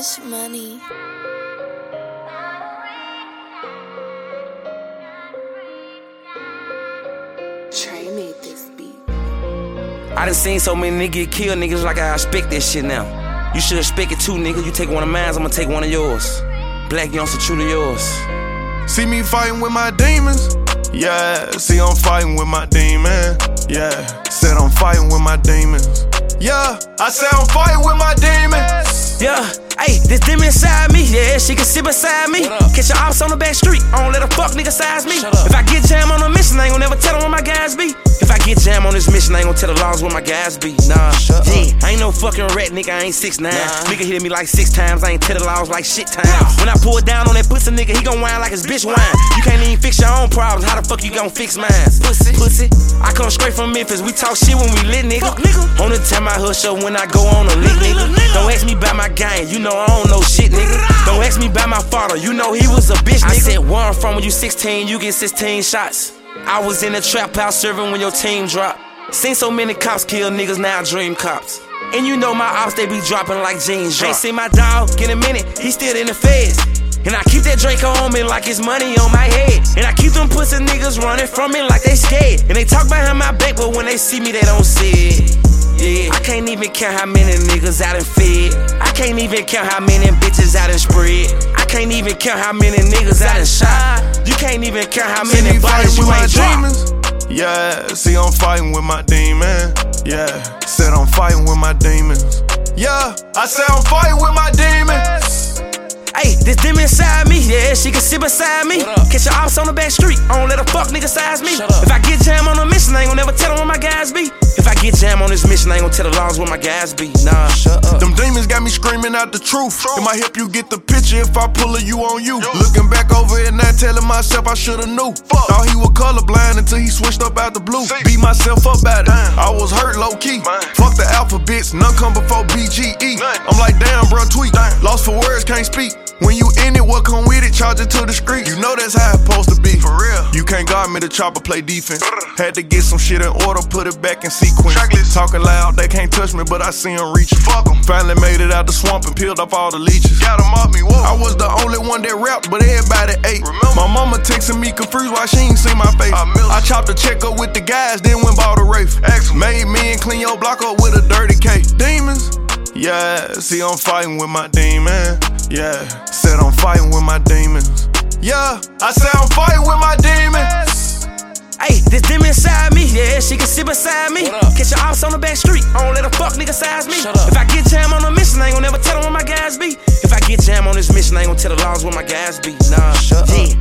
Cash money. Trey made this beat. I done seen so many niggas get killed, niggas like I expect this shit now. You should expect it too, nigga. You take one of mine, I'm gonna take one of yours. Black youngster, true to yours. See me fighting with my demons? Yeah, see I'm fighting with my demon. Yeah, said I'm fighting with my demons. Yeah, I said I'm fighting with my demons. Yeah, hey, this demon inside me, yeah, she can sit beside me. Catch your ops on the back street, I don't let a fuck nigga size me. If I get jam on a mission, I ain't gon' never tell them where my guys be. If I get jam on this mission, I ain't gon' tell the laws where my guys be. Nah, yeah, I ain't no fucking rat, nigga, I ain't 6ix9ine. Nigga hit me like six times, I ain't tell the laws like shit time. When I pull down on that pussy nigga, he gon' whine like his bitch whine. You can't even fix your own problems, how the fuck you gon' fix mine? Pussy, pussy. I come straight from Memphis, we talk shit when we lit, nigga. nigga. On the time I hush up when I go on a lit, nigga. Don't ask me about my gang, you know I don't know shit, nigga. Don't ask me about my father, you know he was a bitch, nigga. I said where I'm from when you 16, you get 16 shots. I was in the trap house serving when your team dropped. Seen so many cops kill niggas, now I dream cops. And you know my ops, they be dropping like jeans drop. Ain't seen my dog in a minute, he still in the feds. And I keep that Draco on me like it's money on my head. And I keep them pussy niggas running from me like they scared. And they talk behind my back, but when they see me, they don't see it. Yeah, even count how many niggas out and fed. I can't even count how many bitches out and spread. I can't even count how many niggas out and shot. You can't even count how See many bodies you ain't dropped. Yeah, see I'm fighting with my demon. Yeah, said I'm fighting with my demons. Yeah, I said I'm fighting with my demons. Hey, this demon inside me, yeah, she can sit beside me. Catch your ops on the back street, I don't let a fuck nigga size me. If I get jam on a mission, I ain't gon' never tell them where my guys be. If I get jam on this mission, I ain't gon' tell the laws where my guys be. Nah, shut up. Them demons got me screaming out the truth. It might help you get the picture if I pull a you on you. Looking back over it now, telling myself I shoulda knew. Fuck. Thought he was colorblind until he switched up out the blue. Beat myself up at it. I was hurt low key. Fuck the alphabets, none come before BGE. I'm like, damn, bro, tweet. Lost for words, can't speak. When you in it, what come with it? Charge it to the street. You know that's how it's supposed to be. For real. You can't guard me, the chopper play defense. Had to get some shit in order, put it back in sequence. Talking loud, they can't touch me, but I see them reaching. Fuck 'em. Finally made it out the swamp and peeled off all the leeches. Got 'em off me, whoa. I was the only one that rapped, but everybody ate. My mama texting me confused why she ain't seen my face. I I chopped the check up with the guys, then went bought a Wraith. Made me and clean your block up with a dirty K. Demons? Yeah, see I'm fighting with my demon. Yeah, said I'm fighting with my demons. Yeah, I said I'm fighting with my demons. Hey, this demon inside me, yeah, she can sit beside me. Catch your ops on the back street, I don't let a fuck nigga size me. If I get jam on a mission, I ain't gon' never tell them where my guys be. If I get jam on this mission, I ain't gon' tell the laws where my guys be. Nah, shut yeah,